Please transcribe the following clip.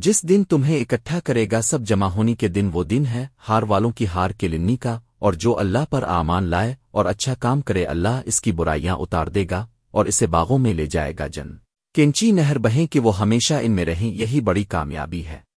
جس دن تمہیں اکٹھا کرے گا سب جمع ہونی کے دن وہ دن ہے، ہار والوں کی ہار کے لنی کا، اور جو اللہ پر آمان لائے اور اچھا کام کرے اللہ اس کی برائیاں اتار دے گا اور اسے باغوں میں لے جائے گا جن۔ کینچی نہر بہیں کہ وہ ہمیشہ ان میں رہیں، یہی بڑی کامیابی ہے۔